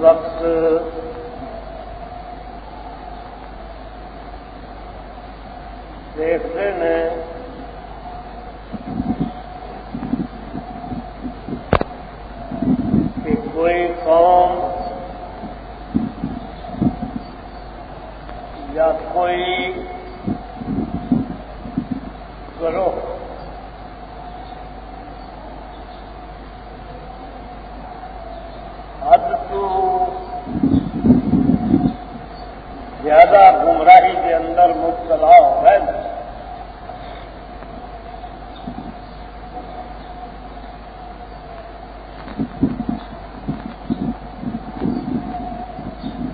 وقت دیکھتے نہیں کہ کوئی قوم یا کوئی گروہ حد تو زیادہ گمراہی کے اندر مبتلا ہو گئے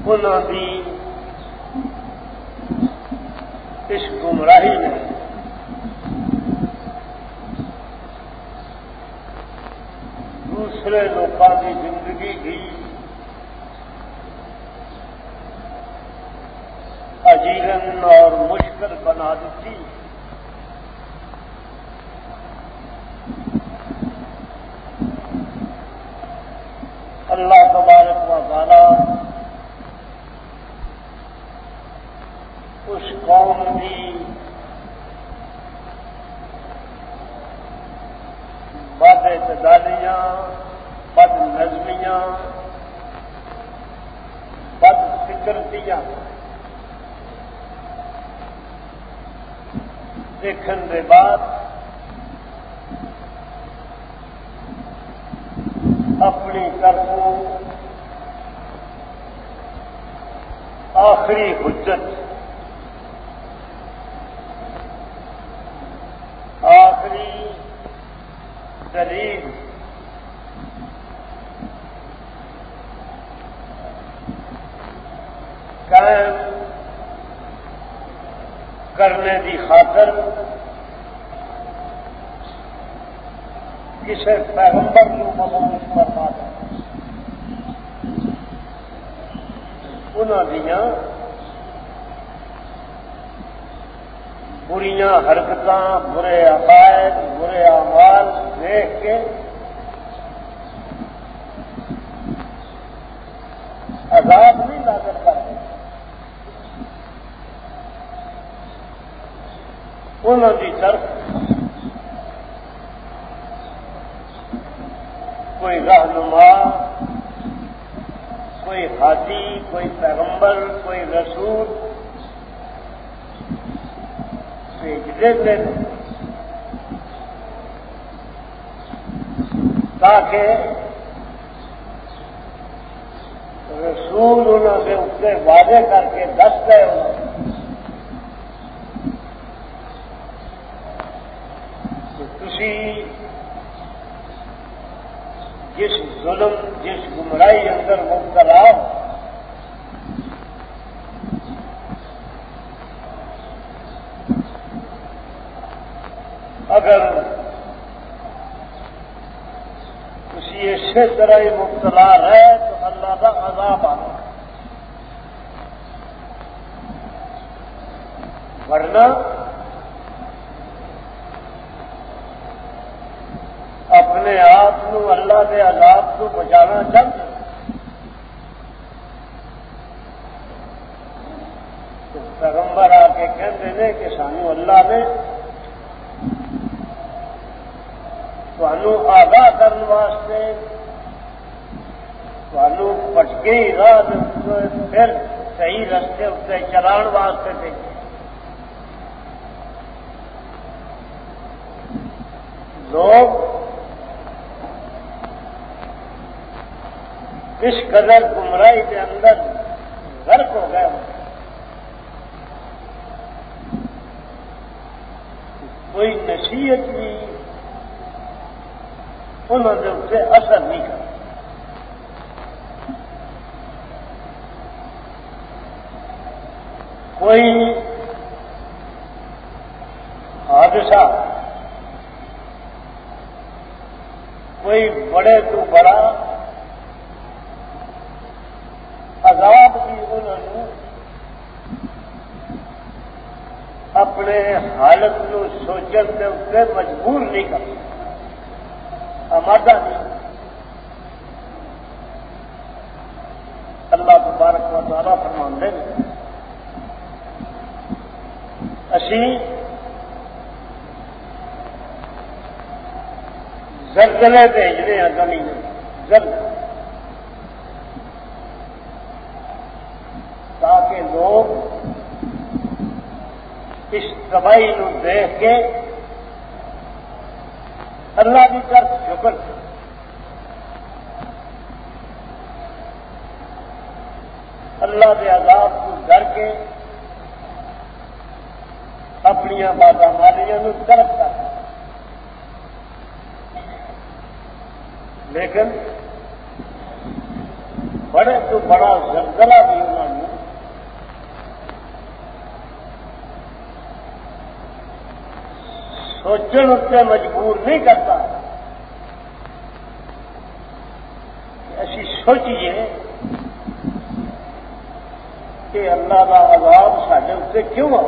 انہوں بھی اس گمراہی نے دوسرے لوگوں کی زندگی بھی اجیرن اور مشکل بنا دیتی اللہ تبارک و تعالی اس قوم کی بد اعتدالیاں بد نظمیاں بد فکرتیاں دیکھن کے بعد اپنی طرف آخری حجت آخری دلیل قائم کرنے کی خاطر کسی پیغمبر کو مبوس کرنا انہوں دیا بریاں حرکت برے عقائد برے اعمال دیکھ کے عذاب نہیں لاگت کرتے انہوں کی طرف کوئی رہنما کوئی ہاتھی کوئی پیغمبر کوئی رسول بھیج دیتے تاکہ رسول سے اس سے وعدے کر کے دس گئے انہوں تھی جس ظلم، جس گمراہی اندر مبتلا اگر کسی اسی طرح ہی مبتلا رہے، تو اللہ کا عذاب آنا ورنہ اپنے آپ کو اللہ کے عذاب کو بچانا چاہتے پیغمبر آ کے کہتے ہیں کہ سانو اللہ نے تمہوں آگاہ کرنے واسطے تمہوں پٹکے راہ پھر صحیح رستے اتنے چلان واسطے تھے لوگ اس قدر گمراہی کے اندر غرق ہو گئے ہوں۔ کوئی نصیحت بھی انہوں نے اسے اثر نہیں کر کوئی حادثہ کوئی بڑے تو بڑا عذاب بھی انہوں نے اپنے حالت کو سوچن کے اتنے مجبور نہیں کر آمادہ نہیں تعالیٰ فرما اسی زلزلے بھیجنے ہیں زمین زلزلے تاکہ لوگ اس تباہی نو دیکھ کے اللہ کی طرف شکر اللہ کے عذاب کو ڈر کے اپنی بادہ مالیاں ترک کر لیکن بڑے تو بڑا زلزلہ بھی انہوں نے سوچن سے مجبور نہیں کرتا ایسی سوچیے کہ اللہ کا عذاب سارے اتنے کیوں آ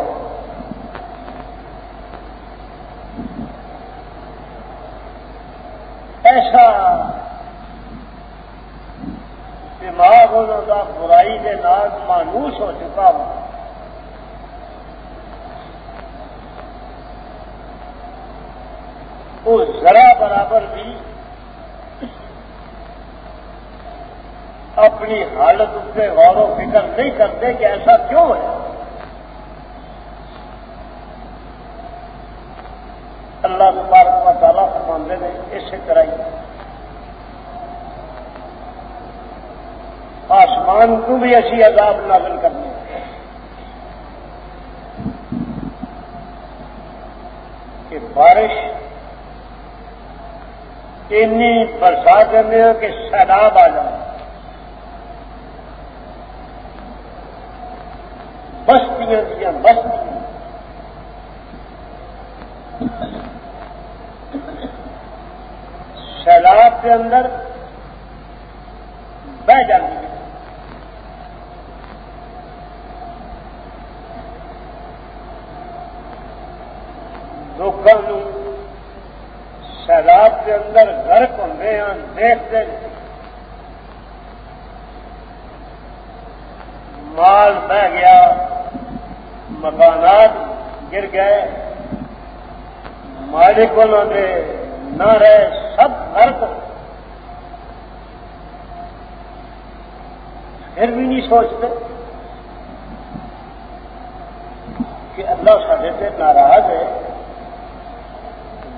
ایسا دماغ انہوں کا برائی کے نام مانوس ہو چکا ہوں۔ وہ ذرا برابر بھی اپنی حالت سے غور و فکر نہیں کرتے کہ ایسا کیوں ہے اللہ مبارک کا تعالیٰ فرماندے نے اسی طرح ہی آسمان کو بھی ایسی عذاب نازل کرنے کہ بارش اینی برسات کرنے کہ سیلاب آ جائے۔ بستیاں دیا، بستیاں۔ سیلاب کے اندر بہ جاتی ہے لوگوں سیلاب کے اندر گرک ہوتے ہیں دیکھتے مال بہ گیا مکانات گر گئے مالک انہوں نے نہ رہے سب گرک پھر بھی نہیں سوچتے کہ اللہ سارے سے ناراض ہے۔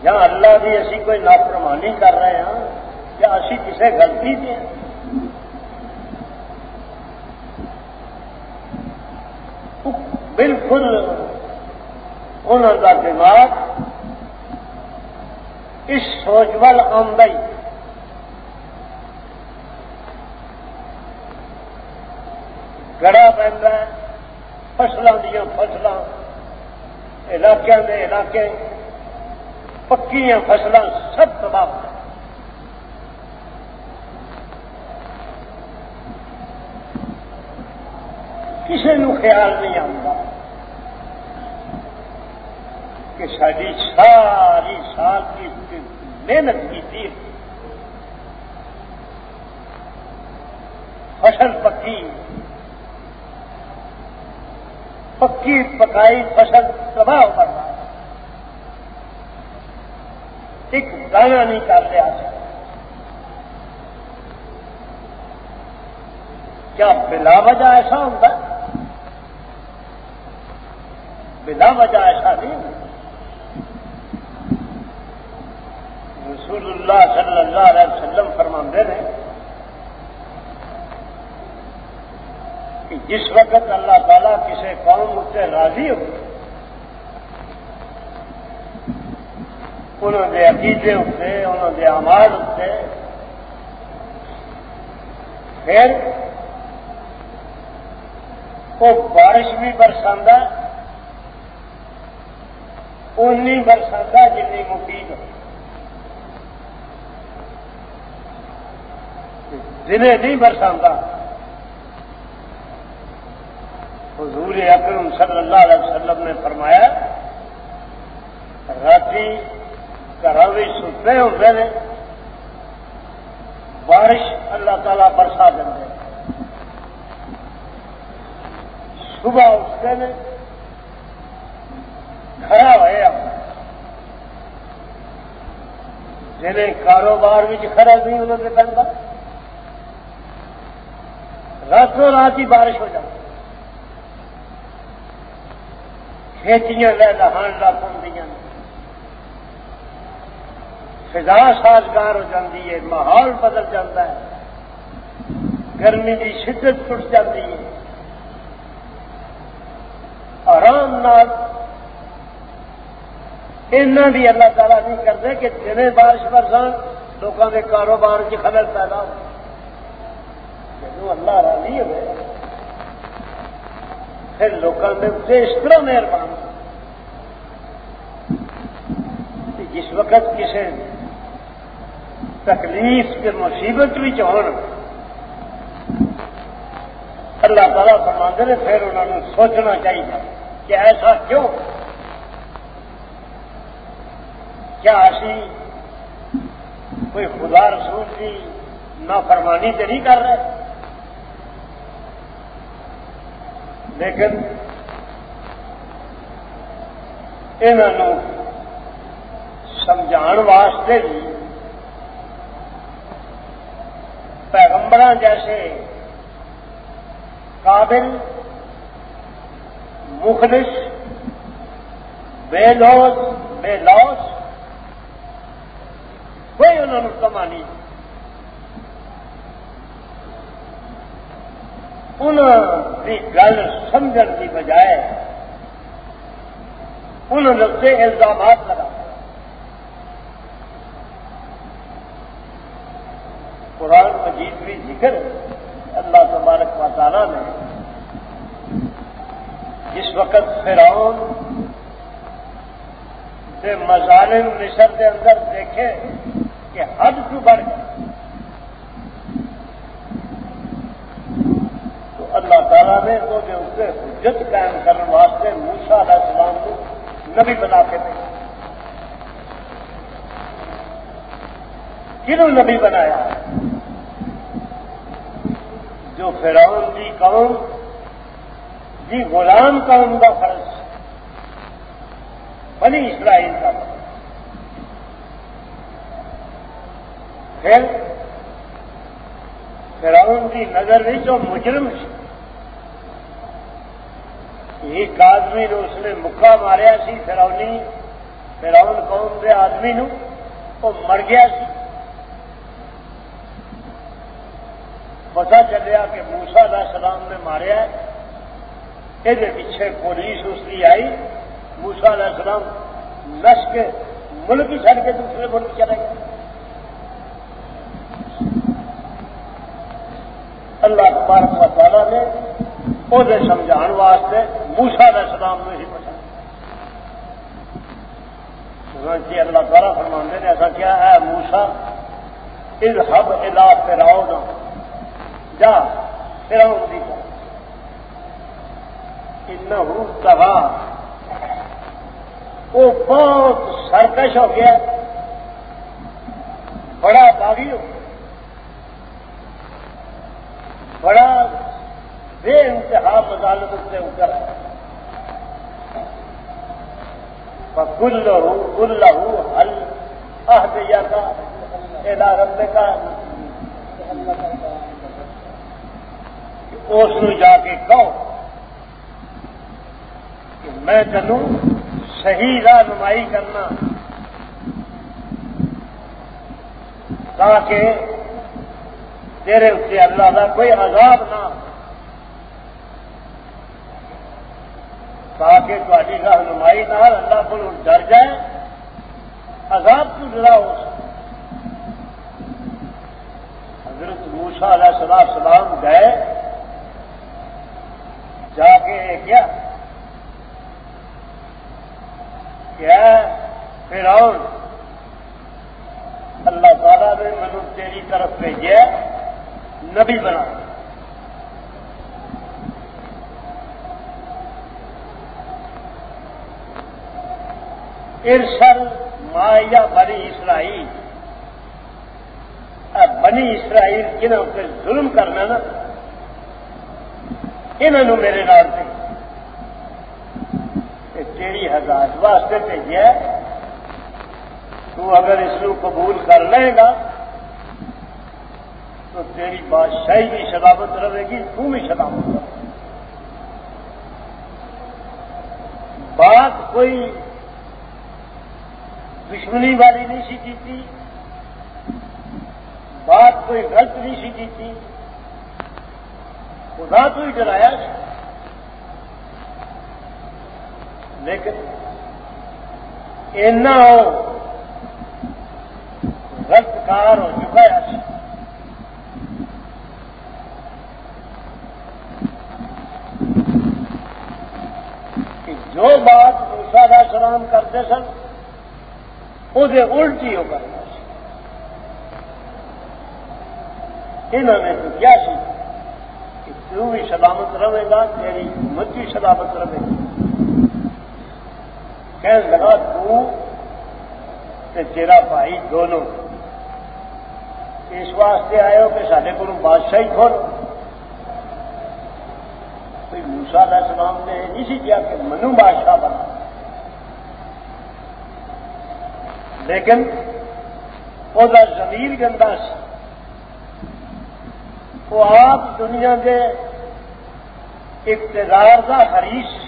یا اللہ بھی اسی کوئی نافرمانی کر رہے ہیں یا اسی کسی غلطی دیں بالکل انہوں کا دماغ اس سوچ وال آمدئی گڑا پہ فصلوں دیا فصلوں علاقے کے علاقے پکی فصل سب تباہ کسی نو خیال نہیں آتا کہ ساری ساری سال کی محنت کی فصل پکی، پکائی فصل تباہ کر رہا ایک گانا نہیں کر رہا کیا بلا وجہ ایسا ہوتا بلا وجہ ایسا نہیں رسول اللہ صلی اللہ علیہ وسلم فرما رہے کہ جس وقت اللہ تعالیٰ کسی قوم سے راضی ہوتی انہوں نے عقیدے اتنے انہوں نے آماد اتنے پھر وہ بارش بھی برسا اونی برسا جن مفید دلے نہیں برسا حضور اکرم صلی اللہ علیہ وسلم نے فرمایا راتی گھر ستے ہوتے ہیں، بارش اللہ تعالی برسا دیں صبح اٹھتے ہیں، کھڑا ہوا جنہیں کاروبار بھی کھڑا نہیں انہوں نے پہنتا راتوں رات ہی بارش ہو جاتی۔ کھیتیاں لے لہان لا پہ فضا سازگار ہو جاتی ہے، ماحول بدل جاتا ہے۔ گرمی کی شدت ٹوٹ جاتی ہے۔ آرام نال ایسا بھی اللہ تعالیٰ نہیں کرتے کہ جنہیں بارش برسان لوگوں کے کاروبار کی خبر پیدا ہو۔ جب اللہ راضی ہوئے پھر لوگوں کے اتنے اس طرح مہربان۔ جس وقت کسی تکلیف کے مصیبت بھی چون اللہ تعالیٰ فرماندے نے پھر انہوں نے سوچنا چاہیے کہ ایسا کیوں؟ کیا اسی کوئی خدا رسول کی نافرمانی تو نہیں کر رہے؟ لیکن انہوں سمجھا واسطے بھی پیغمبر جیسے قابل، مخلص، بے لوس بے لوس کوئی انہوں نے کما نہیں انہوں کی گل سمجھنے کی بجائے انہوں نے سے الزامات لگا قرآن مجید بھی ذکر اللہ تبارک و تعالیٰ نے جس وقت فرعون سے مظالم مصر کے اندر دیکھے کہ حد کو بڑھ گیا تو اللہ تعالیٰ نے وہ جو اس سے حجت قائم کرنے واسطے موسا علیہ السلام کو نبی بنا کے دے کنوں نبی بنایا؟ جو فرعون کی قوم جی غلام قوم کا فرض۔ بنی اسرائیل کا پھر فرعون کی نظر بھی جو مجرم سی ایک آدمی نے اس نے مکہ ماریا سی فرونی فراؤن قوم کے آدمی نو، وہ مر گیا سی۔ پتا چلیا کہ موسا علیہ السلام نے ماریا یہ پیچھے پولیس اس کی آئی۔ موسا علیہ السلام نس کے ملک ہی چڑھ کے دوسرے ملک چلے گئے۔ اللہ تبارک و تعالیٰ نے وہ سمجھا واسطے موسا علیہ السلام نے ہی پسند۔ جی اللہ تعالیٰ فرما نے، ایسا کیا؟ ہے موسا اس ہب الا پھراؤ نہ جا پھراؤ دی ان تباہ وہ بہت سرکش ہو گیا۔ بڑا باغی ہو گیا۔ بڑا بے انتہا مزالت سے اتر ہے گل لہو گل لہو ہل دیا کا ادا رب کا اس جا کے کہو کہ میں چلوں، صحیح رہنمائی کرنا۔ تاکہ تیرے اتنے اللہ کا کوئی عذاب نہ تاکہ تاری رہنمائی نہ اللہ کو ڈر جائے، عذاب کو ڈرا ہو؟ حضرت موسا علیہ السلام سلام گئے، جا کے کیا؟ کیا فرعون، اللہ تعالیٰ نے منو تیری طرف بھیجے، نبی بنا۔ ارسل مایا بنی اسرائیل۔ بنی اسرائیل جنہوں پہ ظلم کرنا نا انہوں میرے نال سے تیری ہزار واسطے بھیجا تو اگر اس کو قبول کر لے گا، تو تیری بادشاہی کی شرابت رہے گی، تو بھی شرابت رہے بات کوئی دشمنی والی نہیں سی کی بات کوئی غلط نہیں سی کی خدا تو ہی ڈرایا لیکن اینا غلط کار ہو چکا ہے۔ کہ جو بات موسا علیہ السلام کرتے سن وہ الٹی ہو انہوں نے تو کیا سی کہ تو بھی سلامت رہے گا، تیری امت بھی سلامت رہے گی۔ کہنے لگا، تو تیرا بھائی دونوں اس واسطے آئے ہو کہ سارے کو بادشاہی کھول۔ کوئی موسا علیہ السلام نے اسی کیا کہ منو بادشاہ بنا لیکن وہ زمین گندا سی وہ آپ دنیا کے اقتدار کا خریش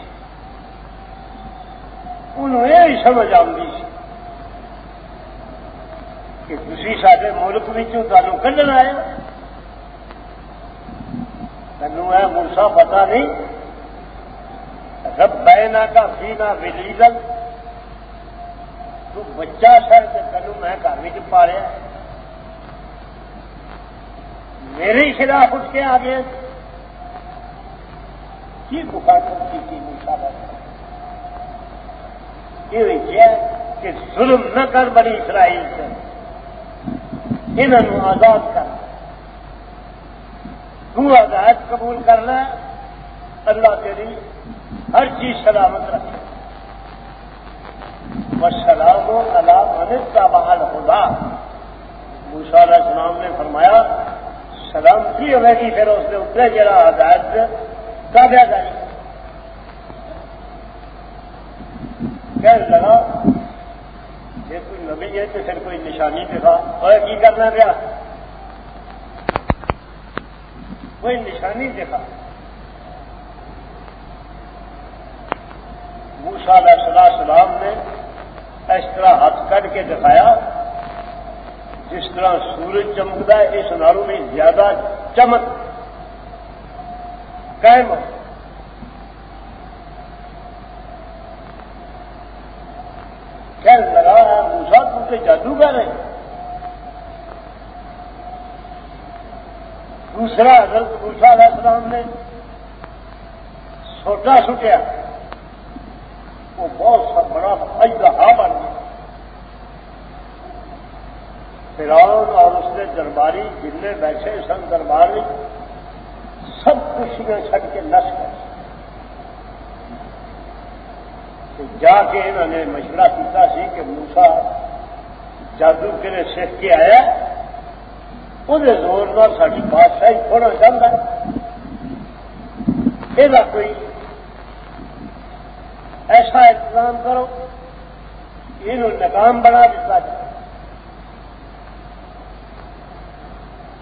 انہوں یہ سمجھ آتی سی کہ تھی سارے ملک تمہوں کھڈنا ہے تینوں ہے موسا پتا نہیں۔ رب بینا کا فینا ولیگل تو بچہ سر تینوں میں گھر پالیا۔ میرے خلاف اٹھ کے آ گیا۔ کی مخاطب کی موسا بات یہ کہ ظلم نہ کر بنی اسرائیل سے۔ انہوں آزاد کر تو آزاد قبول کرنا اللہ تیری ہر چیز سلامت رکھے۔ سلام و اللہ کا بحال ہوگا موسا علیہ السلام نے فرمایا سلامتی ہوئے گی پھر اس نے اتنے جرا آزاد کا دیا جائے کہنے لگا، یہ کوئی نبی ہے تو پھر کوئی نشانی دکھا اور کی کرنا پیا؟ کوئی نشانی دکھا موسا علیہ صلاح سلام نے اس طرح ہاتھ کٹ کے دکھایا، جس طرح سورج چمکتا ہے، اس ناروں میں زیادہ چمک قائم کہنے لگا ہے موسا تو جادوگر ہے دوسرا حضرت موسا علیہ السلام نے سوٹا سٹیا۔ وہ بہت سا بڑا اجدہا ہاں بن گیا۔ فرعون اور اس نے درباری جن بیٹھے سن درباری سب خوشیاں چھٹ کے نس کر جا کے انہوں نے مشورہ کیا سی کہ موسا جادو کے سیکھ کے آیا وہ زور نہ ساری بادشاہی کھونا چاہتا یہ کوئی ایسا انتظام کرو، یہ ناکام بنا دیتا جائے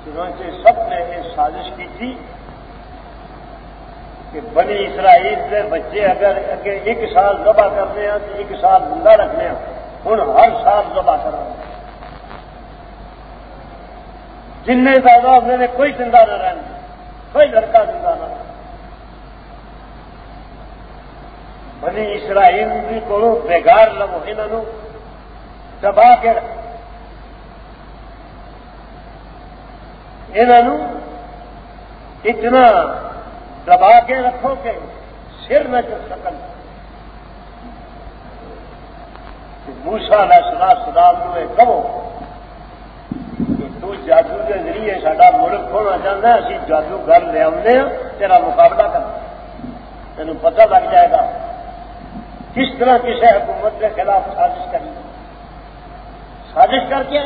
چنانچہ سب نے یہ سازش کی تھی کہ بنی اسرائیل کے بچے اگر اگے ایک سال دبا کرنے ہیں تو ایک سال زندہ رکھنے ہیں۔ ہوں ہر سال دبا کرا جن پیدا ہونے میں کوئی زندہ نہ رہنا کوئی لڑکا زندہ نہ رہنا بنی اسرائیل بھی کو بےگار لو انہوں دبا کے انہوں اتنا دبا کے رکھو کہ سر میں چل سکن۔ موسا نہ سنا سدام نے کہو کہ تو جادو کے ذریعے سڈا ملک ہونا چاہتا ہے، اسی جادو گھر لے آنے تیرا مقابلہ کرنا۔ تین پتہ لگ جائے گا۔ کس طرح کسی حکومت کے خلاف سازش کرنی سازش کر کے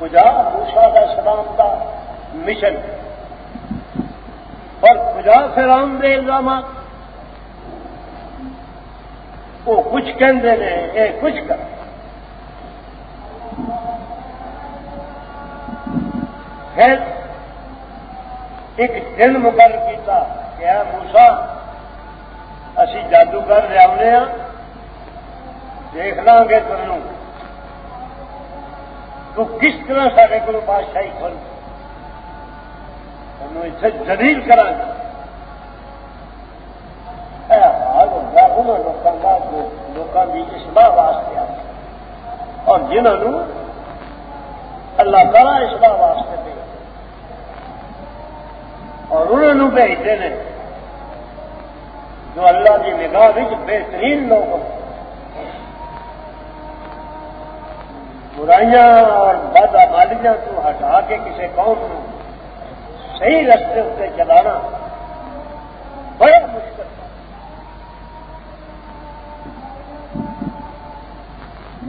کجا موسا کا سلام کا مشن۔ اور خدا سے رام دے الزامات وہ کچھ کہتے ہیں یہ کچھ کر پھر ایک دن مقرر کیا کہ موسا اسی جادوگر لیا ہاں دیکھ لیں گے تمہوں۔ تو کس طرح سارے کو بادشاہی کھول؟ تمہیں اتنے جلیل کرا گے حال ہوگا انہوں لوگوں کا لوگوں کی اسما واسطے آ اور جنہوں اللہ تعالیٰ اسما واسطے دے۔ اور انہوں بھیجتے ہیں۔ جو اللہ کی نگاہ بہترین لوگ برائیاں اور بد آمالیاں تو ہٹا کے کسی قوم کو صحیح رستے اتنے چلانا بڑا مشکل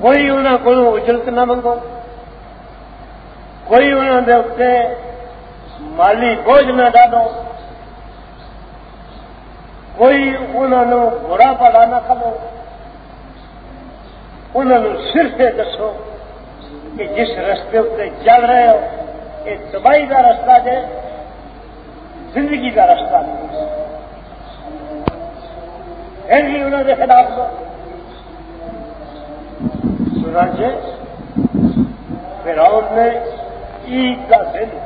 کوئی انہوں کو اجلت نہ منگو۔ کوئی انہوں نے اتنے مالی بوجھ نہ ڈالو۔ کوئی انہوں نے برا پڑا نہ کرو انہوں صرف یہ دسو کہ جس رستے اتنے چل رہے ہو، یہ دبائی کا رستہ جے زندگی کا رستہ پھر بھی انہوں نے خلاف لو سنا پھر نے عید کا دن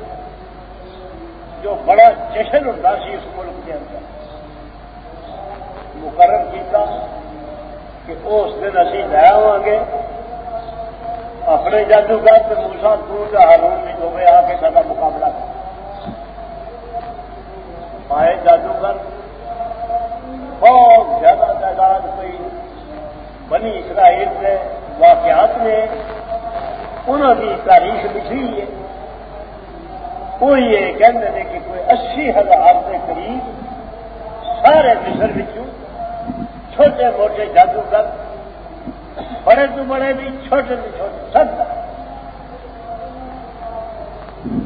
جو بڑا جشن ہوتا سی اس ملک کے اندر۔ مقرر کیتا کہ اس دن اسی لے آ گے۔ اپنے جادوگر موسا دور کا ہارون بھی دو آ کے سارا مقابلہ کر پائے جادوگر بہت زیادہ تعداد کوئی بنی اسرائیل سے واقعات میں انہوں کی تاریخ لکھی ہے وہ یہ کہتے ہیں کہ کوئی اسی ہزار کے قریب سارے مصر بچوں چھوٹے موٹے جادوگر بڑے تو بڑے بھی چھوٹے تو چھوٹے سب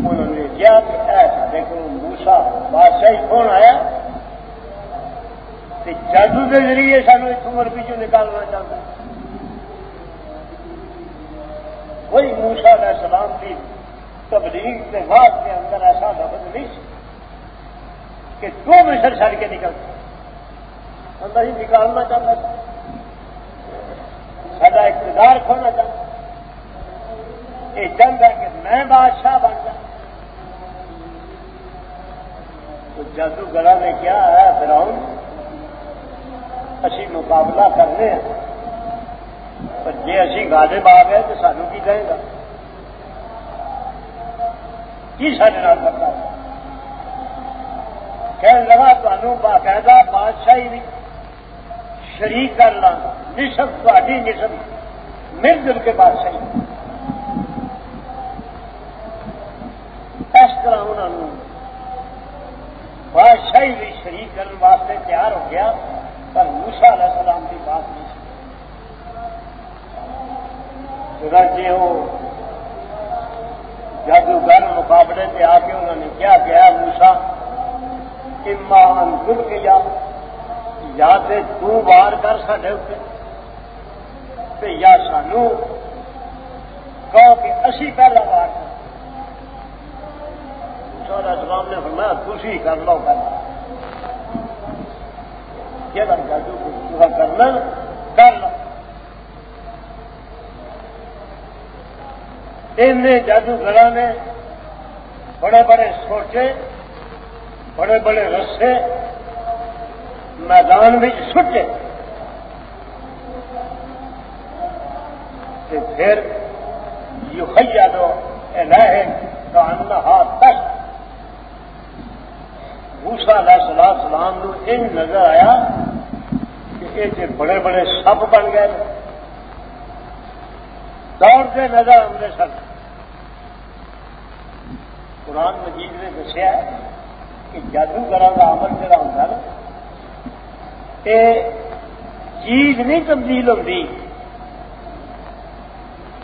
انہوں نے کیا کہ ایسا دیکھو موسا بادشاہی کون آیا کے ذریعے سانو ایک عمر پیچھو نکالنا چاہتا کوئی موسا علیہ السلام کی تبلیغ کے بعد کے اندر ایسا لفظ نہیں کہ دو مشر چھڑ کے نکلتے اندر ہی نکالنا چاہتا تھا سڈا اقتدار کھونا چاہتا یہ چاہتا ہے کہ میں بادشاہ بن جا تو جادوگر نے کیا ہے فراؤن اسی مقابلہ کرنے ہیں پر جی اسی گانے آ گئے تو سانو کی کہے گا کی سارے کرتا کہنے لگا تمہوں باقاعدہ بادشاہی بھی شریک کر لا نسب تاری نسب مل جل کے بادشاہی اس طرح انہوں بادشاہی بھی شریک کرنے واسطے تیار ہو گیا پر موسا علیہ السلام کی بات نہیں چنانچہ وہ جادوگر مقابلے سے آ کے انہوں نے کیا کیا موسا اما انکل کیا یا تو وار کر سکے اتنے یا سانو کہو کہ اسی پہلا وار کر۔ اسلام نے فرمایا تھی کر لو پہلے جا جادو کرنا، کر ان جادوگر نے بڑے بڑے سوچے، بڑے بڑے رسے، میدان میں سٹے۔ پھر یو خیا دو لہے تو ہاتھ تک۔ بھوسا علیہ سلام سلام نو ان نظر آیا۔ کہ یہ بڑے بڑے سپ بن گئے دوڑتے نظر آدھے سن قرآن مجید نے دسیا کہ جادوگر کا عمل جڑا ہوں نا یہ چیز نہیں تبدیل ہوتی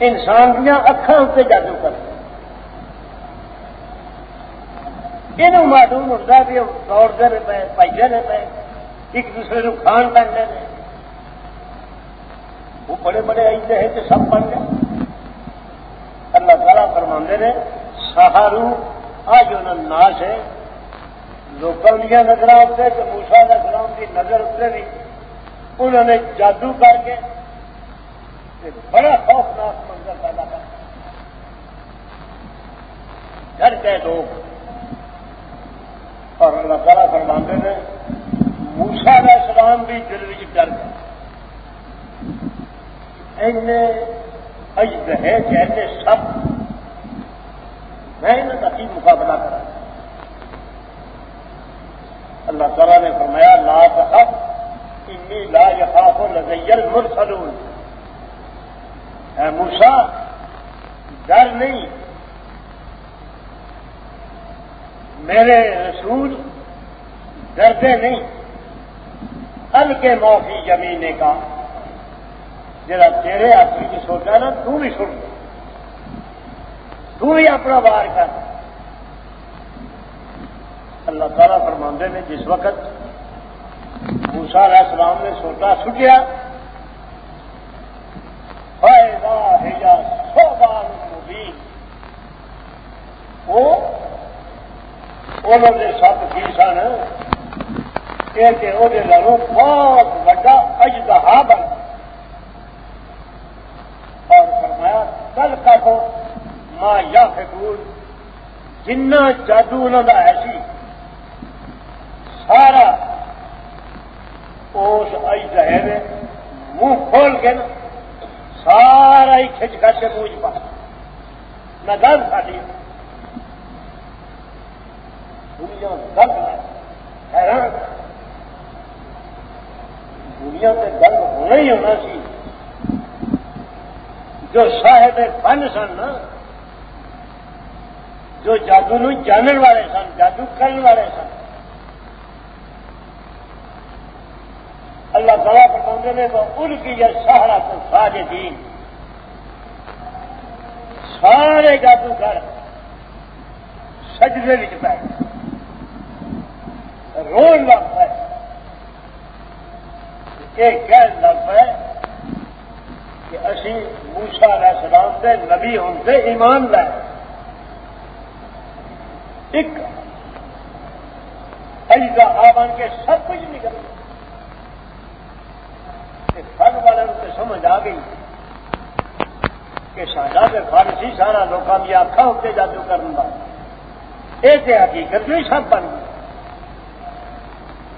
انسان دیا اکھان اتنے جادو کر۔ یہ معلوم ہوتا بھی دوڑتے پے پائے پے۔ ایک دوسرے کو کھان پہ وہ بڑے بڑے ایسے ہیں کہ سب بن گئے۔ اللہ تعالیٰ فرماندے نے، سہارو آج انہوں ناش ہے۔ لوگوں دیا نظر اتنے تو موسا کا سلام کی نظر اتنے نہیں انہوں نے جادو کر کے بڑا خوفناک منظر پیدا کر ڈر گئے لوگ۔ اور اللہ تعالیٰ فرماندے نے موسا کا سلام بھی دل میں ڈر گئے اجد ہے کہ سب میں انہیں کا مقابلہ کرا اللہ تعالیٰ نے فرمایا لا تخف انی لا یخاف لزیر مرسلون اے موسا ڈر نہیں میرے رسول ڈرتے نہیں ال کے معافی زمینے کا۔ جا تیرے آدمی کی سوچا نا، تو بھی سن۔ تو بھی اپنا بار کر۔ اللہ تعالیٰ فرماندے نے، جس وقت موسا علیہ السلام نے سوچا سٹیا سو بار مبین؟ وہ انہوں نے سب کی سن کہ وہ بہت وا اجدہا بن اور فرمایا، کل کا تو ماں یا فکور جنا جادو انہوں کا ہے سی سارا اس اجدہے نے منہ کھول کے نا، سارا ہی کھچ کر کے منہ پا نہ گل ساری دنیا گل حیران دنیا سے گل ہونا ہی ہونا سی۔ جو صاحب فن سن جو جادو نو جانن والے سن، جادو کرنے والے سن۔ اللہ تعالیٰ فرما نے تو ان کی یہ سہارا تو سارے دین سارے جادوگر سجدے پہ رون لگ پائے ایک کہہ لگ پائے کہ اسی موسا علیہ السلام سے نبی ہوں سے ایمان لائے۔ ایک ایزا آبان کے سب کچھ نکل گیا۔ فن والے سے سمجھ آ گئی کہ ساڈا کے فن سی سارا لوگوں کی آخا ہوتے جادو کرنا یہ حقیقت بھی سب بن گئی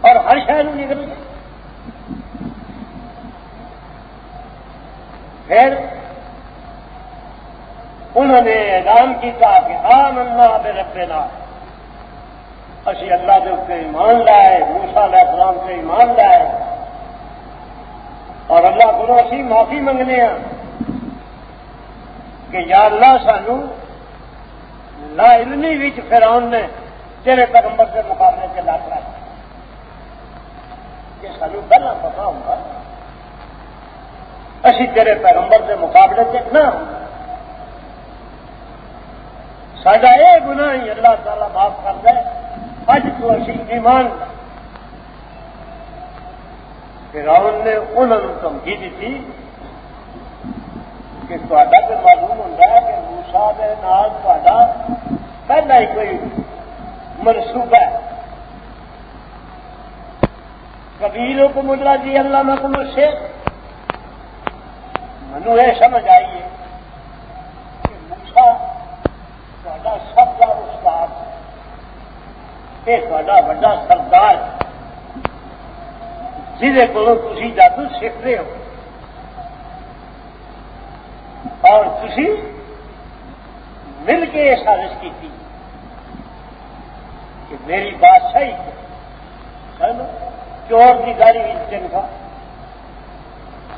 اور ہر شہر نکل گئی پھر انہوں نے اعلان کیا کہ آم اللہ بے ربے نا اسی اللہ کے اتنے ایمان لائے موسا علیہ السلام سے ایمان لائے۔ اور اللہ کو اسی معافی منگنے ہیں کہ یا اللہ سانو لا علمی وچ فرعون نے تیرے پیغمبر کے مقابلے کے لاکھ رکھ۔ کہ سانو پہلا پتا ہوگا اسی تیرے پیغمبر کے مقابلے سے نہ سڈا یہ گنا ہی اللہ تعالیٰ معاف کر دے۔ اج تو اسی ایمان راون نے انہوں نے دھمکی دیتی کہ تا تو معلوم ہوتا ہے کہ موسا کے نال تا پہلا ہی کوئی منصوبہ ہے۔ کبیروں کو مدرا جی اللہ میں کو منو یہ سمجھ آئیے کہ موسا تا سب کا استاد یہ تا وا سردار جہے کو تھی جادو سیکھتے ہو۔ اور تھی مل کے یہ سازش کی تھی کہ میری بادشاہی چور کی گاڑی چنگا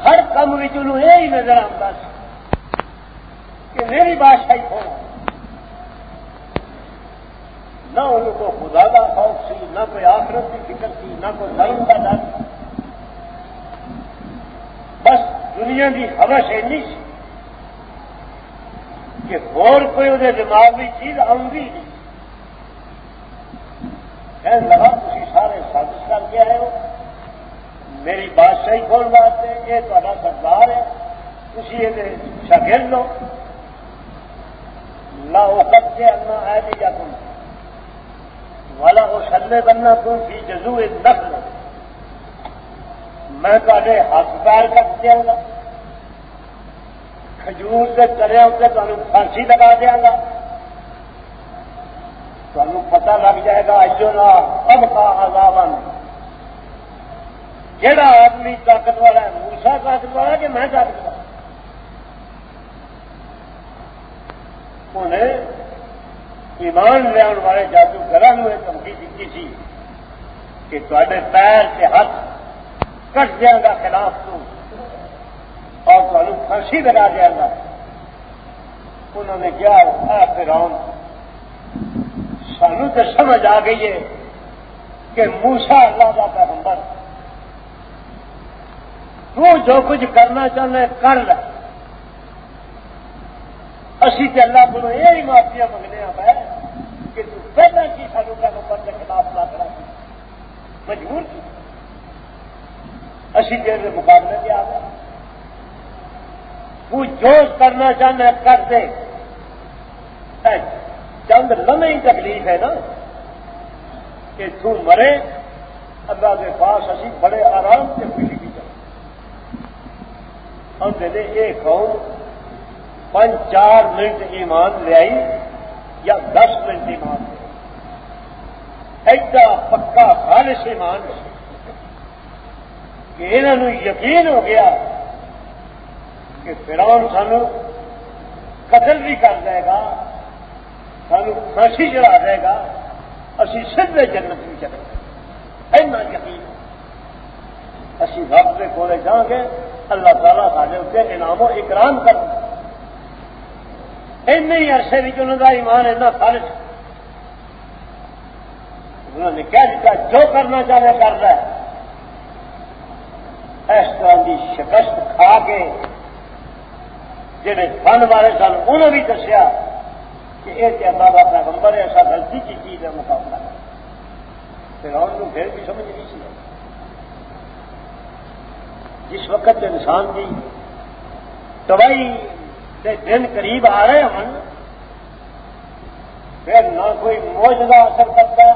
ہر کام یہی نظر آتا کہ میری بادشاہی ہو نہ ان کو خدا کا خوف سی، نہ کوئی آخرت کی فکر تھی نہ کوئی دھرم کا ڈر بس دنیا کی حوث اینی سی کہ اور کوئی وہ دماغ کی چیز آؤں لگا تھی سارے سازش کر کے آئے ہو۔ میری بادشاہی کھول واسطے یہ تا سردار ہے۔ تھی یہ شاگرد لو لا وقت کے انا ہے بھی جا تم والا وہ سلے بننا تم بھی جزو نقل میں تے ہاتھ پیر کٹ دیا گا۔ کھجور سے چلے اتنے تمہیں پھانسی لگا دیا گا۔ تمہیں پتا لگ جائے گا اجو نا اب کا آزاد جہاں آدمی طاقتور ہے موسا طاقتور ہے کہ میں طاقتور انہیں ایمان لیا والے جادوگر یہ دھمکی دیتی تھی کہ تے پیر سے ہاتھ کٹ دیا گا خلاف تو اور تمہیں پھانسی لگا دیا گا انہوں نے کیا پھر سانو تو سمجھ آ گئی ہے کہ موسا اللہ کا پیغمبر تو جو کچھ کرنا چاہنا ہے، کر لے۔ اسی تے اللہ کو یہ معافیا منگنے پہ کہ تو پہلے کی سانو پیغمبر کے خلاف نہ کرا مجبور کی اسی دیر کے مقابلے پہ آ گئے۔ تو جو کرنا چاہنا ہے، کر دے۔ چند لمحے ہی تکلیف ہے نا، کہ تو مرے۔ اللہ کے پاس اسی بڑے آرام سے خوشی ہم دے دے ایک قوم پانچ چار منٹ ایمان لے آئی یا دس منٹ ایمان لے ایڈا پکا خالص ایمان کہ انہوں یقین ہو گیا کہ فرون سانو قتل بھی کر دے گا، سانو پھانسی چڑھا دے گا، اسی سیدھے جنت بھی چلے گا۔ اینا یقین اسی رب کے کولے جا کے اللہ تعالیٰ سارے اتنے انعام و اکرام کر این عرصے بھی انہوں کا ایمان ایسا خالص۔ انہوں نے کہہ دیتا جو کرنا چاہے کر رہا ہے۔ اس طرح کی شکست کھا کے جہے فن والے سن، انہوں بھی دسیا کہ یہ کہتا کا پیغمبر ایسا غلطی کی چیز ہے، مقابلہ۔ پھر اور کو پھر بھی سمجھ نہیں سی جس وقت انسان کی دوائی کے دن قریب آ رہے ہیں پھر نہ کوئی موجودہ اثر کرتا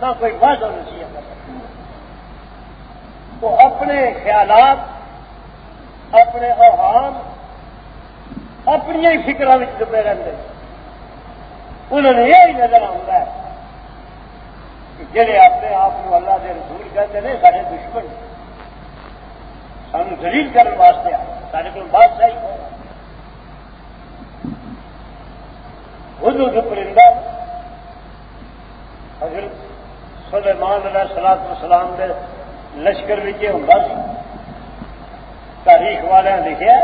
نہ کوئی واضح نصیحت کر سکتا وہ اپنے خیالات، اپنے اوہام، اپنی ہی فکر دبے رہتے انہوں نے یہی نظر آتا ہے کہ جہے اپنے آپ کو اللہ کے رسول کہتے ہیں سارے دشمن سان دلیل کرنے واسطے آ سارے کو بادشاہی ہو خود اس پرندہ حضرت سلیمان علیہ سلاد السلام کے لشکر بھی یہ ہوں تاریخ والے لکھا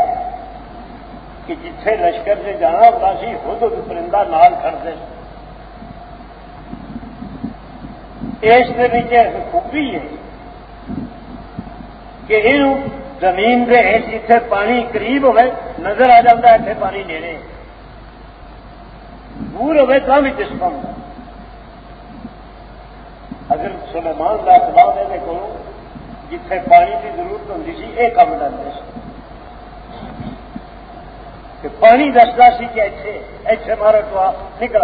کہ جتھے لشکر سے جانا ہوتا سی خود اس پرندہ نال کھڑتے اس کے نیچے خوبی ہے کہ یہ زمین کے جتھے پانی قریب ہوئے، نظر آ جاتا ہے اتنے پانی نیڑے۔ دور ہوئے تو بھی جسم اگر سلیمان کا سلام ہے کو جتھے پانی کی ضرورت ہوتی سی یہ کام لگتے کہ پانی دستا سی کہ ایسے ایسے مارا تو نکل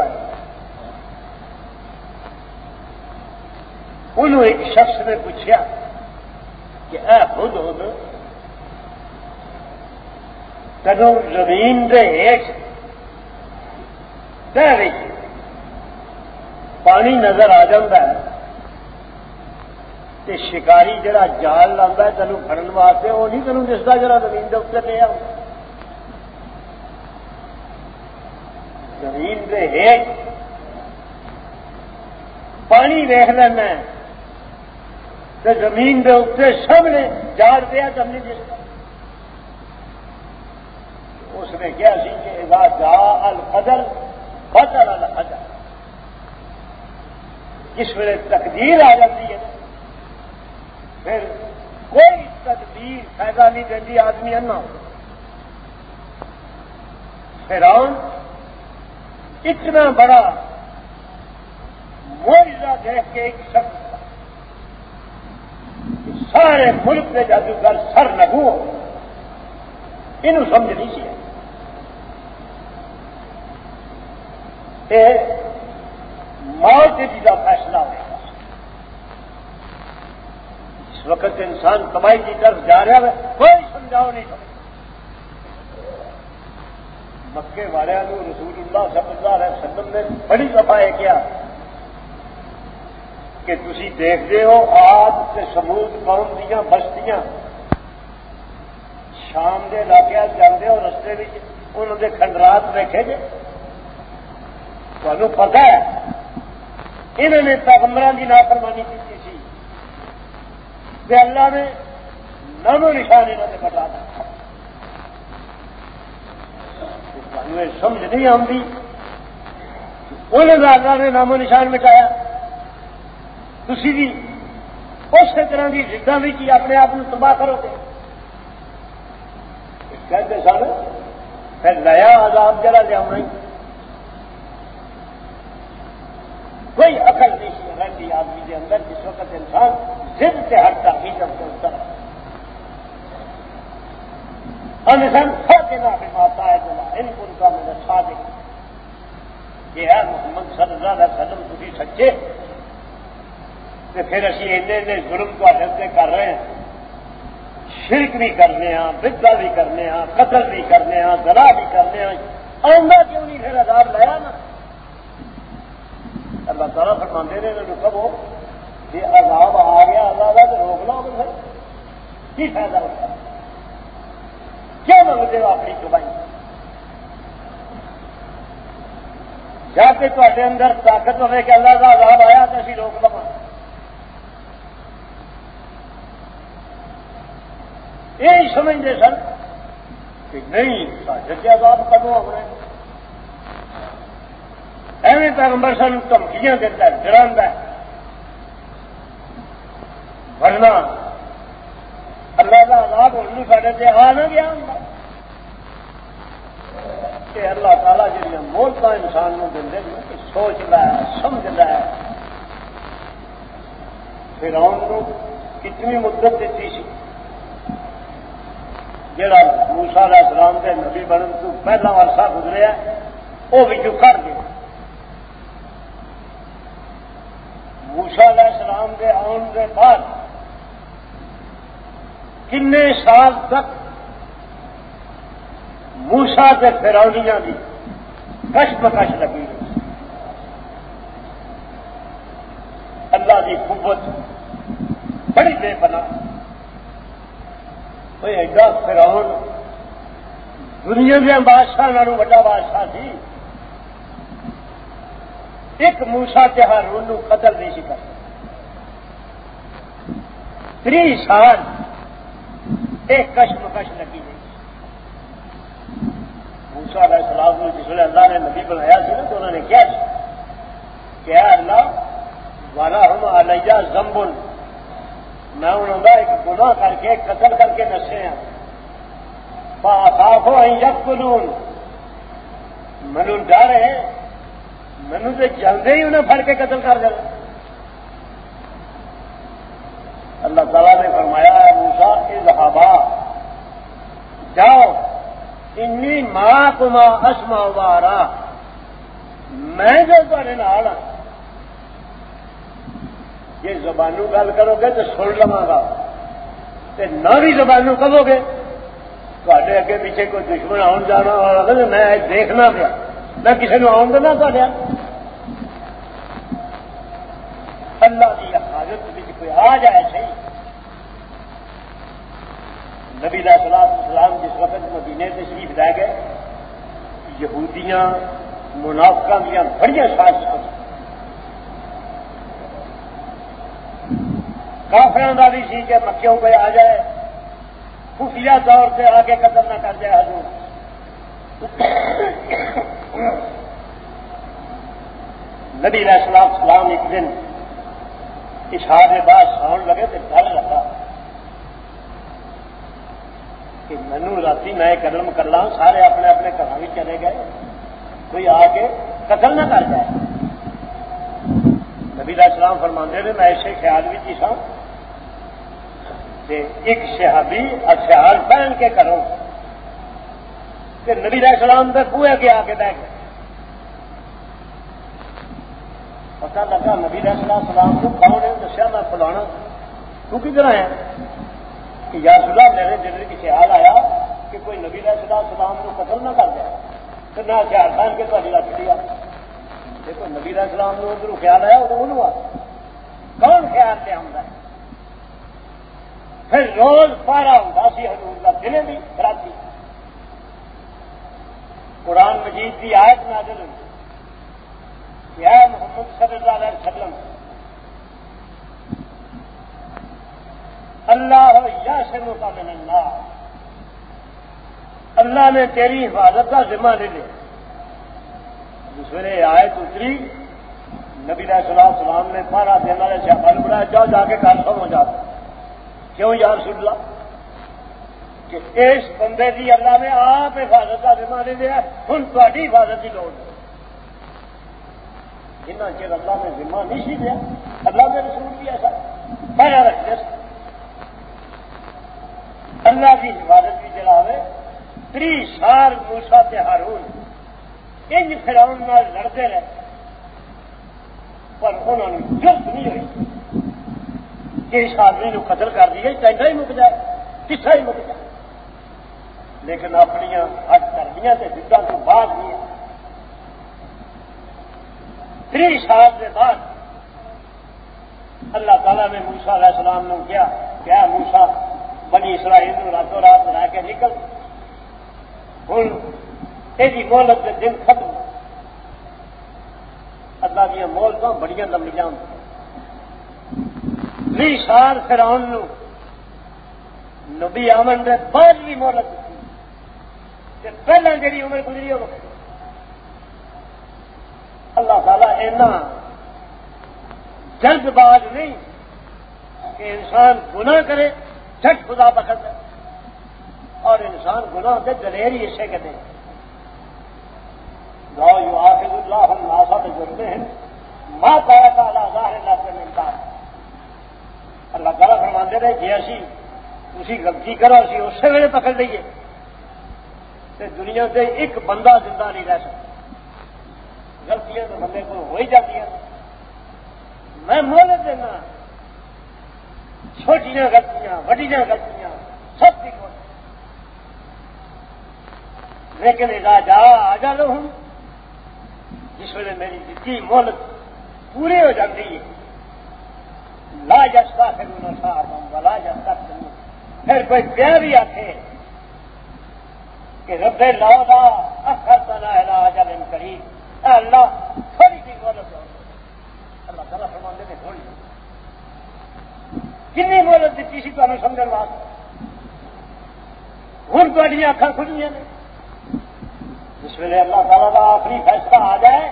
انہوں ایک شخص نے پوچھا کہ اے خود خود کدو زمین دے ہیٹ پانی نظر آ جاتا ہے۔ تے شکاری جڑا جال لانا ہے، تینوں فرن واسطے وہ نہیں تینوں دستا جڑا زمین کے اتنے لے زمین کے ہیٹ۔ پانی ویخ لینا تو زمین کے اتنے سامنے جال پیا تو نہیں دستا اس نے کیا سی کہ اذا جا القدر، بدل القدر۔ جس ویلے تقدیر آ جاتی ہے، پھر کوئی تدبیر فائدہ نہیں دینی آدمی انا پھر اتنا بڑا معجزہ دیکھ کے ایک شخص سارے ملک کے جادوگر سر نگو یہ سمجھ نہیں سی۔ موت جی کا فیصلہ ہوا اس وقت انسان کمائی کی طرف جا رہا ہے، کوئی سمجھاؤ نہیں سمجھ مکے والے رسول اللہ صلی اللہ علیہ وسلم نے بڑی دفعہ یہ کیا کہ تھی دیکھتے ہو آج سے سمود قوم دیا بستیاں شام کے علاقے جانے ہو، رستے انہوں نے کھنڈرات دیکھے جی تمہیں پتا ہے انہوں نے پیغمبر کی نافرمانی کی سی اللہ نے نمو نشان انہوں نے بتا دیا سمجھ نہیں آتی انہوں نے اللہ نے نام و نشان مٹایا تھی بھی اسی طرح کی جدہ بھی اپنے آپ تباہ کرو گے کہتے سن پھر نیا آزاد جڑا لیا کوئی اکل نہیں رہتی آدمی کے اندر جس وقت انسان ضد سے ہٹتا ہی جب چلتا ہم سن سچنا بھی ماتا ہے بولا ان کو ان کا میرا ساتھ یہ ہے محمد صلی اللہ علیہ وسلم تھی سچے؟ تو پھر اسی ایسے ظلم کو سے کر رہے ہیں۔ شرک بھی کرنے ہاں بدلا بھی کرنے ہاں قتل بھی کرنے ہاں گلا بھی کرنے ہاں آؤں کیوں نہیں پھر عذاب لایا نا؟ اللہ تعالیٰ فرماندے رہے نے انہوں کبو یہ عذاب آ گیا، اللہ کا تو روک لو پھر کی فائدہ ہوتا کیا منگتے ہو اپنی کمائی جا کے تے اندر طاقت ہوئے کہ اللہ کا عذاب آیا تو اسی روک لوا یہ سمجھتے سن کہ نہیں، ساجد عذاب کدو ہونا ایویں پیغمبر سن دھمکیاں دیتا ہے ڈرا ورنہ اللہ کا عذاب ہونے سارے سے آ نہ گیا ہوں کہ اللہ تعالیٰ جہاں مولت انسان کو دے سوچتا ہے سمجھتا ہے۔ پھر آن کو کتنی مدت دیتی سی۔ جہاں موسا علیہ السلام کے نبی بنن تو پہلا عرصہ گزریا وہ بھی جو کر گیا۔ موسا علیہ السلام کے آن کے بعد کن سال تک موسا کے فرونیاں کی کش بکش لگی اللہ کی قوت بڑی بے پناہ۔ کوئی ایڈا فراؤن دنیا کے بادشاہ وا بادشاہ سی ایک موسا تہار قتل نہیں سی تری سال ایک کشم کش لگی نہیں موسا علیہ السلام کو جس ویل اللہ نے نبی بنایا سی نا تو انہوں نے کیا کیا؟ اللہ؟ والا ہم علیہ زمبل میں انہوں نے ایک گنا کر کے قتل کر کے نسے ہیں۔ صاف یک قانون مینو ڈر ہے۔ مینو تو جلدی ہی انہیں پھڑ کے قتل کر دیا اللہ تعالیٰ نے فرمایا موسا اظہابا جاؤ، انی ماں کما اسما وارا۔ میں جو تھوڑے نال ہاں، یہ زبانوں گل کرو گے تو سن لوا گا۔ نہ بھی زبانوں کہو گے تے اگے پیچھے کوئی دشمن آن جانا اور میں دیکھنا پیا۔ میں کسی نے آن دینا تا اللہ کی حفاظت کوئی آ جائے صحیح نبی سلام سلام جس وقت مدینے سے شریف لے گئے، یہودیاں منافقہ دیا بڑی سازش کافروں کا بھی سی کہ مکیوں پہ آ جائے۔ خفیہ طور سے آگے قتل نہ کر جائے حضور۔ نبی علیہ السلام سلام ایک دن اشار کے بعد ساؤن لگے تو ڈر لگا کہ مینو رات میں قدم کر لا سارے اپنے اپنے گھر بھی چلے گئے۔ کوئی آ کے قتل نہ کر جائے۔ نبی علیہ السلام فرماندے نے، میں ایسے خیال بھی سا ایک شہابی اشہار پہن کے کرو کہ نبی علیہ السلام پہ کوئے کے آ کے بہ گئے۔ پتا لگا نبی علیہ السلام کو کون نے دسیا میں فلانا تو کدھر آیا کہ یا سلا میرے دل میں خیال آیا کہ کوئی نبی علیہ السلام کو قتل نہ کر دیا تو نہ خیال تھا کہ تاری رکھ لیا دیکھو، نبی علیہ السلام نے ادھر خیال آیا وہ انہوں کون خیال لیا ہوں پھر روز پارا ہوں سی، حضور کا دن بھی رات قرآن مجید کی آیت نازل ہوئی۔ یا محمد صلی اللہ علیہ وسلم۔ اللہ یا سنو کا من اللہ اللہ نے تیری حفاظت کا ذمہ لے لیا۔ دوسرے آئے اتری۔ نبی علیہ السلام سلام نے پارا دن والے سیاپل بڑھایا جاؤ جا کے کل سو جاتا کیوں یار سن لا کہ اس بندے کی اللہ نے آپ حفاظت کا ذمہ لے لیا ہوں تاری حفاظت کی لوڑ جنہ چیر اللہ نے ذمہ نہیں سی دیا، اللہ نے رسول بھی ایسا پہلا رکھ دیا اللہ کی حفاظت بھی چلاوے تری سال موسا ہارون، انج فراؤن لڑتے رہے۔ پر انہوں نے ضرورت نہیں ہوئی۔ کہ اس آدمی کو قتل کر دیے ٹینڈا ہی مک جائے، کسا ہی مک جائے۔ لیکن اپنی ہٹ کردیا جدہ تو بعد نہیں تری سال کے بعد اللہ تعالیٰ نے موسا علیہ السلام نے کیا کیا موسا بنی اسرائیل راتوں رات بنا کے نکل۔ ہوں یہ مہلت کے دن ختم۔ اللہ دیا مہلت بڑی لمبیاں۔ تری سال پھر آن نبی آمن بعد بھی مہلت۔ پہلے جی عمر گزری ہو اللہ تعالیٰ اینا جلد باز نہیں کہ انسان گناہ کرے، جھٹ خدا پکڑ دے اور انسان گناہ دے دلیری اسے کہتے ہیں۔ گاؤ یو آخر اللہ ہم ناسا پہ جڑتے ہیں ماں پایا کا ظاہر اللہ سے ملتا ہے اللہ تعالیٰ فرماندے رہے جی اسی اسی غلطی کرو، اسی اسی ویلے پکڑ لیے دنیا سے ایک بندہ زندہ نہیں رہ سکتا۔ غلطیاں تو بندے کو ہو ہی جاتی ہیں۔ میں مہلت دینا۔ چھوٹیاں غلطیاں، وڈیاں غلطیاں، سب کی کوشش لیکن جا آ جا لو ہوں جس ویلے میری جتنی مہلت پوری ہو جاتی ہے، لا جستا کروں نہ لا جستا پھر کوئی پیا بھی آتے کہ ربے لاؤ لا اخر تنا ہے لا اللہ تھوڑی سی مہلت اللہ تعالیٰ فرمانے نے تھوڑی کن مہلت دیتی سی تمہیں سمجھ واسطے۔ ہوں تھوڑی اکھان کھلیاں نے۔ جس ویلے اللہ تعالیٰ کا آخری فیصلہ آ جائے،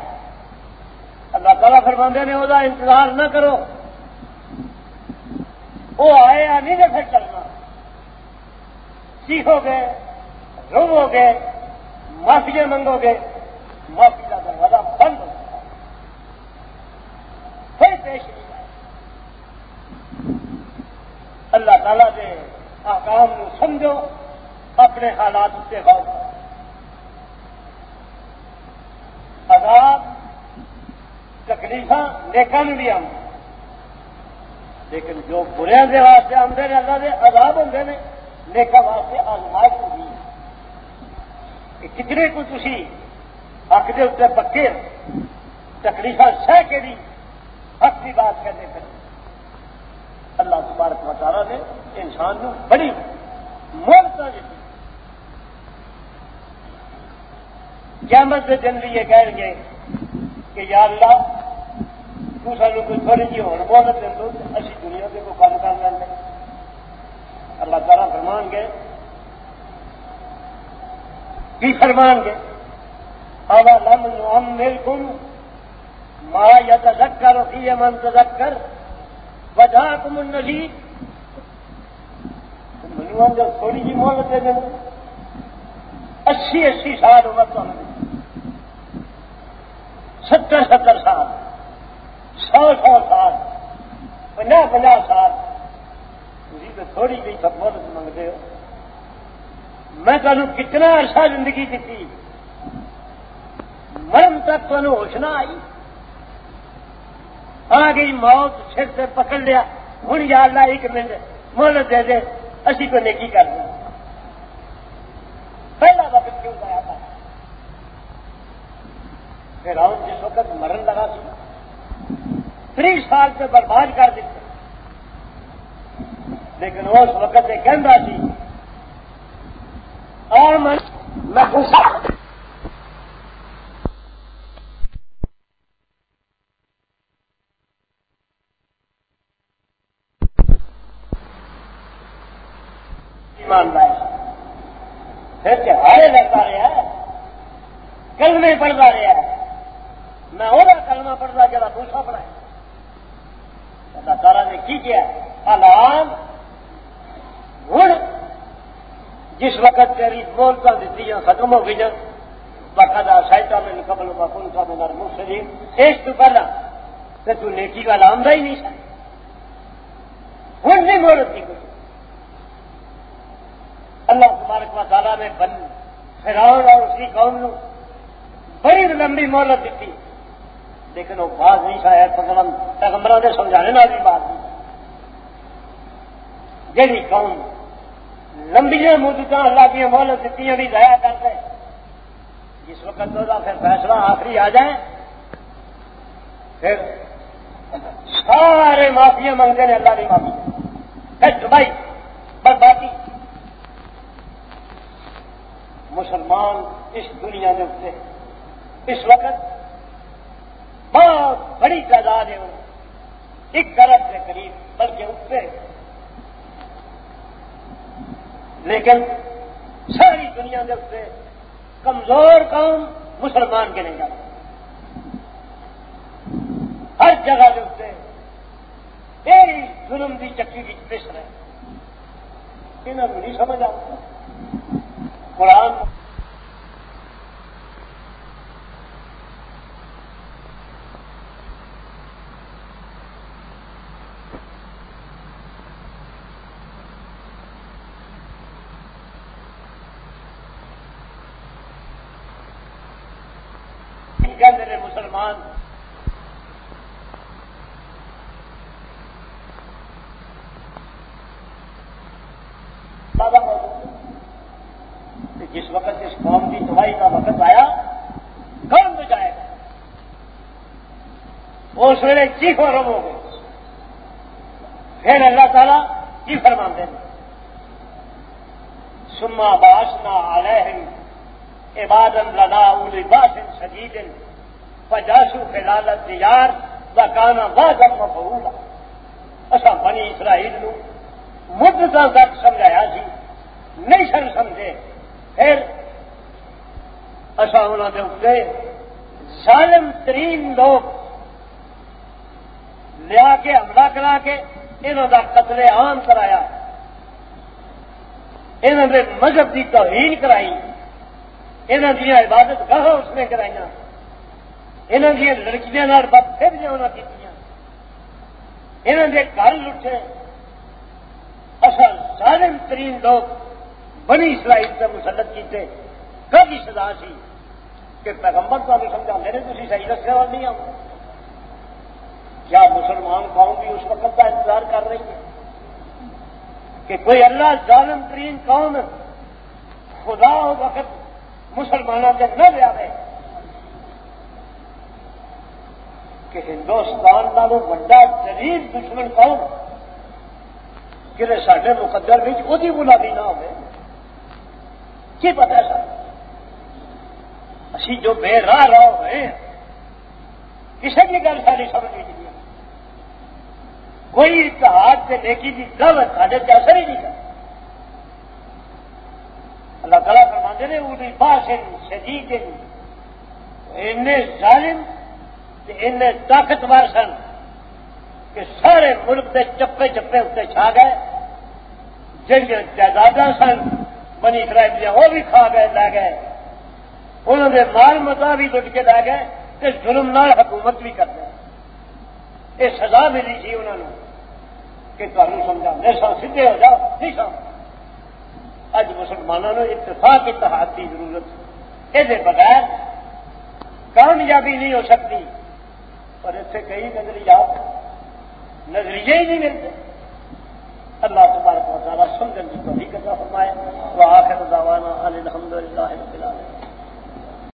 اللہ تعالیٰ فرماندے نے وہ انتظار نہ کرو۔ وہ آئے یا نہیں تو پھر چلنا۔ سیکھو گے۔ رو گے معافیاں منگو گے معافی کا دروازہ بند ہو پھر پیش نہیں آئے اللہ تعالیٰ کے آکام کو سمجھو، اپنے حالات سے غور کرو۔ عذاب تکلیف نیکن بھی آم لیکن جو بریا کے واسطے آتے ہیں اللہ کے عذاب ہوں نے نیکا واسطے آزمائش ہوئی۔ ہے کتنے کو تھی حق کے اتنے پکے تکلیف سہ کے بھی حق کی بات کرنے پہ اللہ تبارک مطالعہ نے انسان کو بڑی مولتا دیتی قیامت کے دن بھی یہ کہیں گے کہ یا اللہ، تو سانو کوئی تھوڑی جی ہو مہلت دے دو، اسی دنیا کے کوئی کام کر لیں۔ اللہ تعالیٰ فرمان گے کی فرمان گے لم نعمركم ما يتذكر فيه من تذكر وجاءكم النذير۔ منو جب تھوڑی جی مہلت دے دیں اسی اسی سال عمر تو ستر ستر سال۔ سو سو سال۔ پناہ پناہ سال۔ تھی تو تھوڑی جی سب مہلت منگتے ہو۔ میں تمہیں کتنا عرصہ زندگی دیتی مرم تک تمہیں ہوش نہ آئی۔ آ گئی موت سر سے پکڑ لیا۔ ہوں یا اللہ، ایک منٹ مہلت دے دے، اسی کو نیکی کر دیں پہلا وقت کیوں گیا تھا؟ پھر آؤں جس وقت مرن لگا سی تیس سال سے برباد کر دیتے۔ لیکن اس وقت یہ کہہ سی اور میں پھر تہارے لگتا رہا ہے۔ کلمے پڑھتا رہا ہے۔ میں وہ کلمہ پڑھتا جا دوسرا پڑھایا اللہ تعالیٰ نے کی کیا الان۔ ہوں جس وقت تیری مولتا دیتی ختم ہو گئی باقاعدہ سائٹا میں قبل بکن کا میں نرم شریف اس تو پہلا کہ تو نیکی کا لامدہ ہی نہیں سکتا ہوں نہیں مولت کی کچھ اللہ تبارک و تعالیٰ نے بن فراؤن اور اسی قوم نو بڑی لمبی مہلت دیتی۔ لیکن وہ بات نہیں شاید پیغمبر نے سمجھانے نہ بھی بات نہیں۔ جہی قوم لمبیاں مدت اللہ کی مہلت دیتی بھی ضائع کر دے جس وقت تو پھر فیصلہ آخری آ جائے، پھر سارے معافیا منگتے ہیں اللہ کی معافی۔ پھر دبئی بس باقی مسلمان اس دنیا کے اتنے اس وقت بہت بڑی تعداد ہے ایک طرف کے قریب، بلکہ اتنے لیکن ساری دنیا کے سے کمزور قوم مسلمان کے نہیں جاتے ہر جگہ کے اتنے ظلم کی چکی کی پیش رہے انہوں کو نہیں سمجھ آتا قرآن میرے مسلمان جس وقت اس قوم کی دوائی کا وقت آیا کون تو جائے گا وہ سویرے چیخ ہو۔ گئے پھر اللہ تعالیٰ جی کی فرمان دیں سما باسنا علیہم عبادن لنا اولی باسن سجیدن پجاسو خلالت دیار و کانا وادم مفعولا۔ اصا بنی اسرائیل نو مدتا تک سمجھایا سی نہیں سن سمجھے۔ پھر اصا انہوں نے اتنے ظالم ترین لوگ لیا کے حملہ کرا کے انہوں کا قتل عام کرایا. انہوں نے مذہب کی توہین کرائی. انہوں دیا عبادت گاہ اس نے کرائی انہوں دیا لڑکیاں بد پھر انہوں کی انہوں نے گھر لٹے اصل ظالم ترین لوگ بنی اسرائیل سے مسلط کیتے. کبھی سزا سی کہ پیغمبر کو سمجھا، میرے کسی صحیح رکھنے والا نہیں آؤں. کیا مسلمان قوم بھی اس وقت کا انتظار کر رہی ہے کہ کوئی اللہ ظالم ترین قوم خدا وقت مسلمانوں کے نہ لیا رہے کہ ہندوستان کا وہ بڑا جدید دشمن قوم کہ سارے مقدر بھی وہ غلامی نہ ہوئے۔ کی پتا سر؟ اسی جو بے راہ راہ ہوئے کسی کی گل ساری سمجھ نہیں کوئی اتحاد سے نیکی کی دعوت سارے اثر ہی نہیں کر اللہ تعالیٰ فرماتے نے وہ باس شدید ان ظالم ان طاقتور سن کہ سارے ملک کے چپے چپے اتنے چھا گئے۔ جن جائیداد سن، بنی اسرائیل دیا وہ بھی کھا گئے، لے گئے۔ انہوں نے مال متا بھی لٹ کے لے گئے ظلم نال حکومت بھی کر یہ سزا ملی تھی انہوں نے۔ کہ تمہیں سمجھا۔ میرے ساتھ سیدھے ہو جاؤ نہیں سمجھ اج مسلمانوں نے اتفاق اتحاد کی ضرورت یہ بغیر کامیابی نہیں ہو سکتی۔ اور اتنے کئی نظریات، نظریے ہی نہیں ملتے۔ اللہ تبارک و تعالیٰ سمجھن کی تو بھی کرنا فرمائے وہ آخر دعوانا الحمد للہ